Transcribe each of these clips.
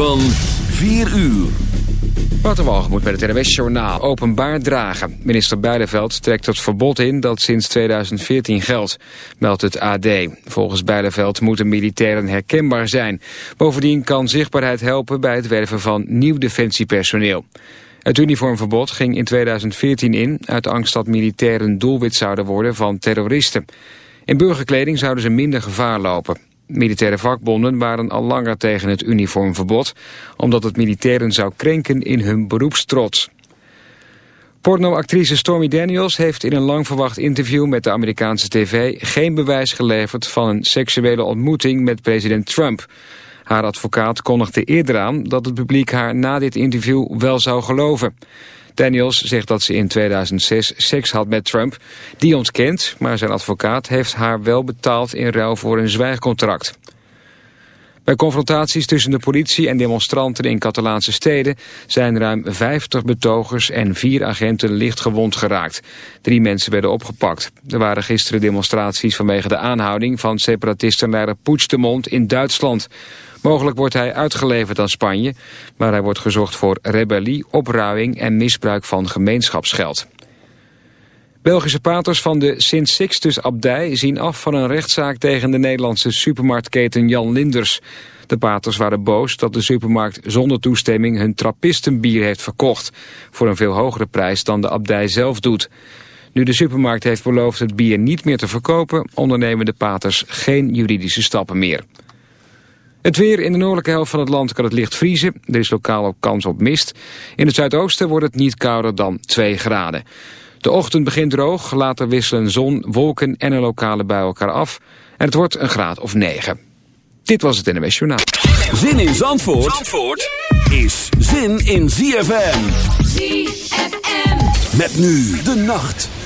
Van 4 uur. moet met het NWS Journaal openbaar dragen. Minister Bijleveld trekt het verbod in dat sinds 2014 geldt, meldt het AD. Volgens Bijleveld moeten militairen herkenbaar zijn. Bovendien kan zichtbaarheid helpen bij het werven van nieuw defensiepersoneel. Het uniformverbod ging in 2014 in uit angst dat militairen doelwit zouden worden van terroristen. In burgerkleding zouden ze minder gevaar lopen. Militaire vakbonden waren al langer tegen het uniformverbod... omdat het militairen zou krenken in hun beroepstrots. Pornoactrice Stormy Daniels heeft in een lang verwacht interview met de Amerikaanse tv geen bewijs geleverd van een seksuele ontmoeting met president Trump. Haar advocaat kondigde eerder aan dat het publiek haar na dit interview wel zou geloven. Daniels zegt dat ze in 2006 seks had met Trump. Die ontkent, maar zijn advocaat heeft haar wel betaald in ruil voor een zwijgcontract. Bij confrontaties tussen de politie en demonstranten in Catalaanse steden zijn ruim 50 betogers en vier agenten licht gewond geraakt. Drie mensen werden opgepakt. Er waren gisteren demonstraties vanwege de aanhouding van separatistenleider Puigdemont in Duitsland. Mogelijk wordt hij uitgeleverd aan Spanje, maar hij wordt gezocht voor rebellie, opruiing en misbruik van gemeenschapsgeld. Belgische paters van de Sint Sixtus Abdij zien af van een rechtszaak tegen de Nederlandse supermarktketen Jan Linders. De paters waren boos dat de supermarkt zonder toestemming hun trappistenbier heeft verkocht, voor een veel hogere prijs dan de abdij zelf doet. Nu de supermarkt heeft beloofd het bier niet meer te verkopen, ondernemen de paters geen juridische stappen meer. Het weer in de noordelijke helft van het land kan het licht vriezen. Er is lokaal ook kans op mist. In het zuidoosten wordt het niet kouder dan 2 graden. De ochtend begint droog, later wisselen zon, wolken en een lokale bui elkaar af. En het wordt een graad of 9. Dit was het NMS Journaal. Zin in Zandvoort, Zandvoort is zin in ZFM. ZFM. Met nu de nacht.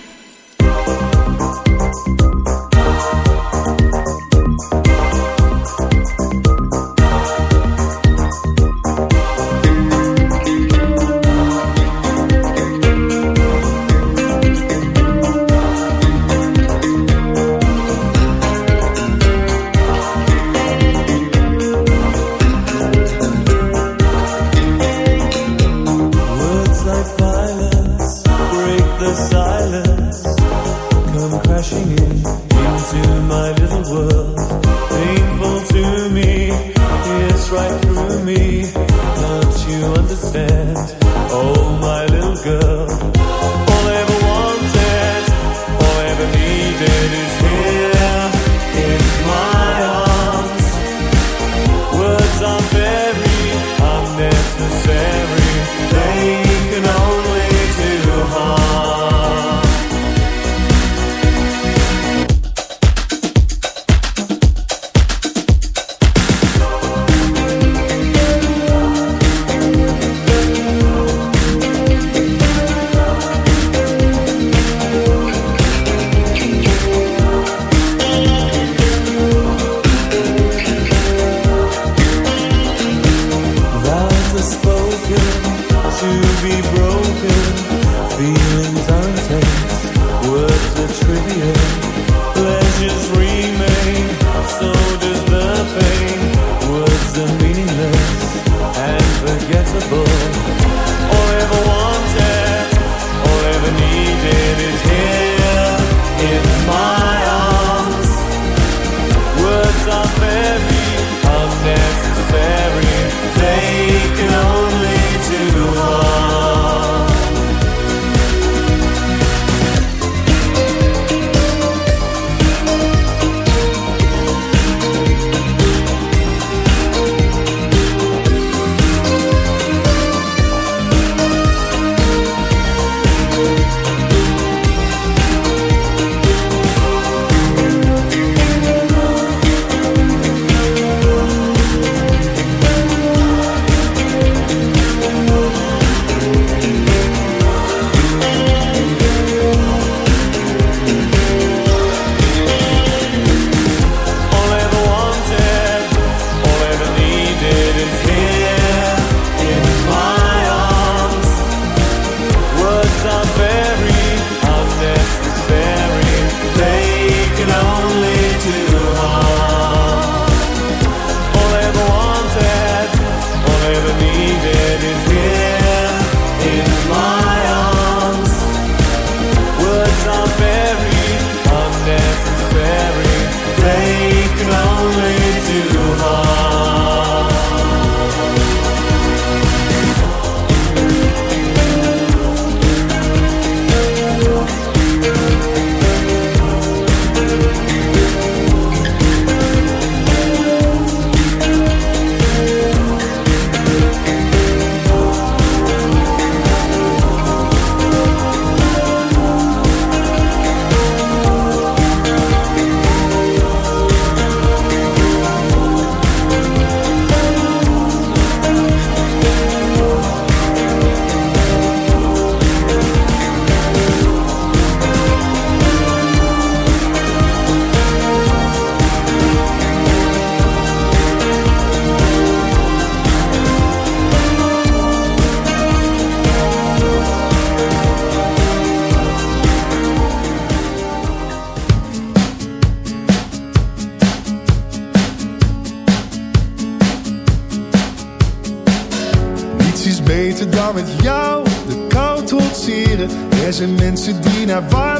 mensen die naar waar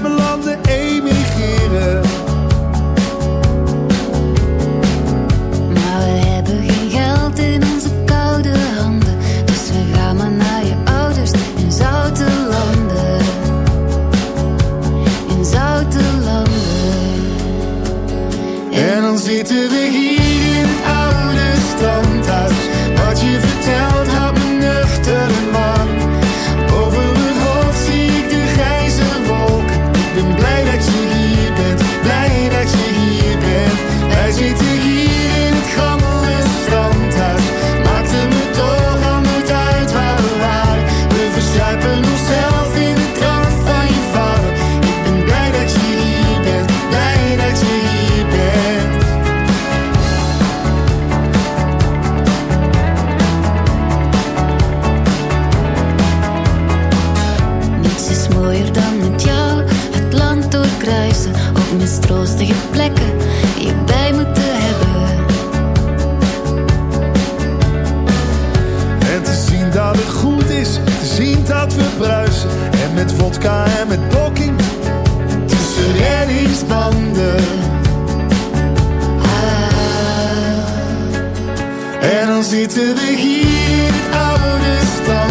En dan zitten we hier in het oude stad.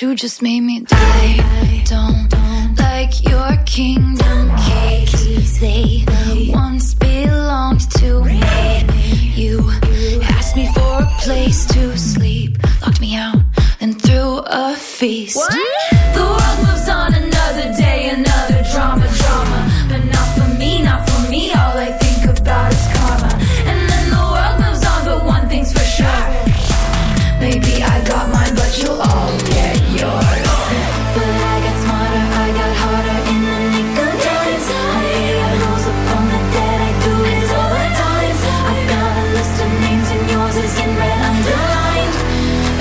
you just made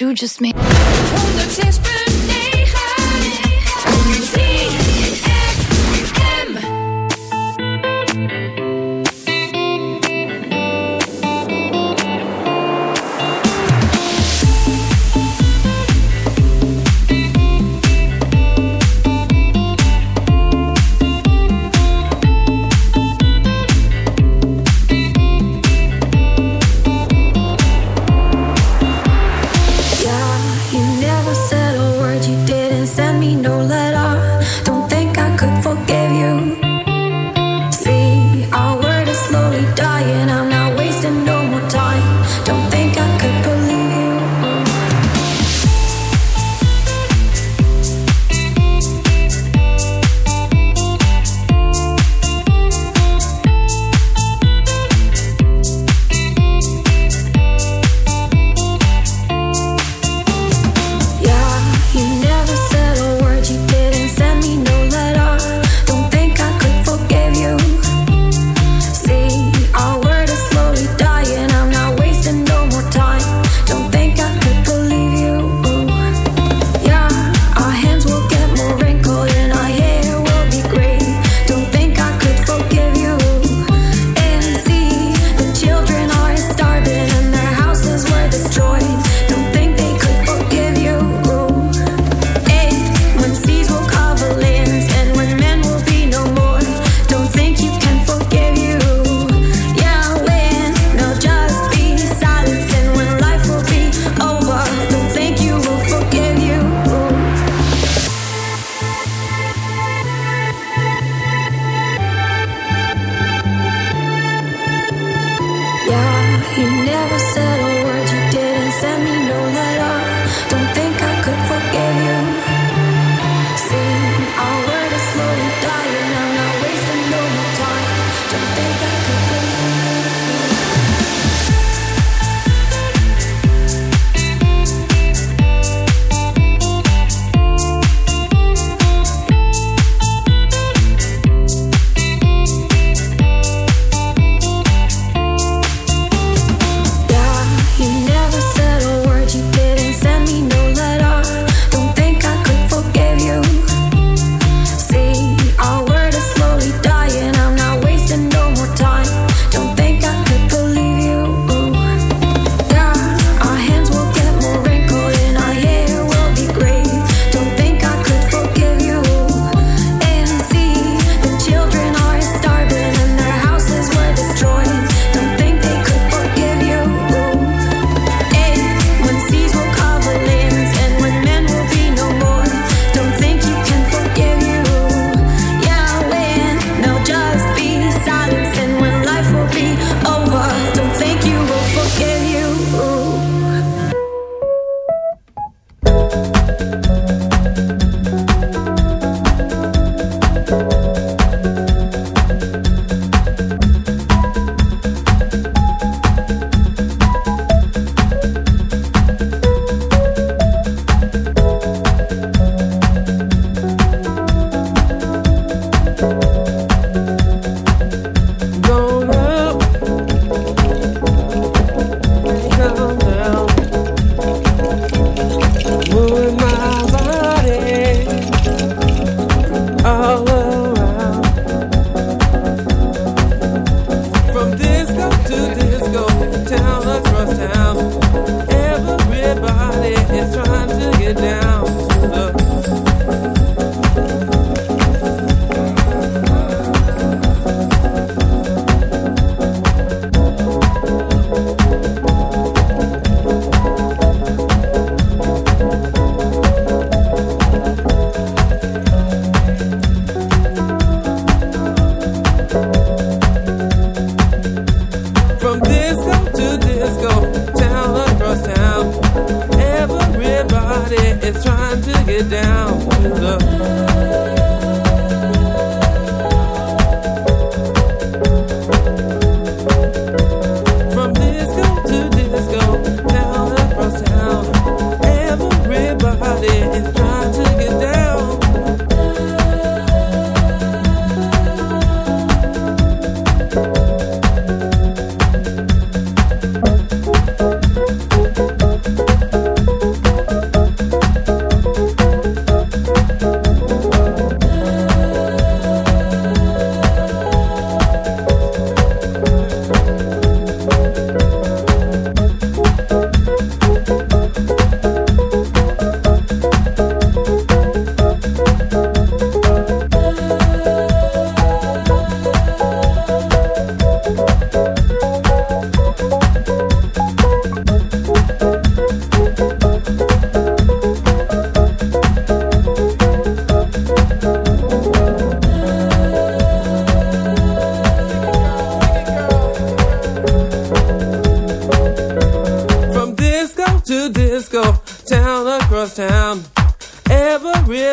you just made.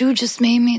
you just made me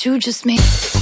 you just made.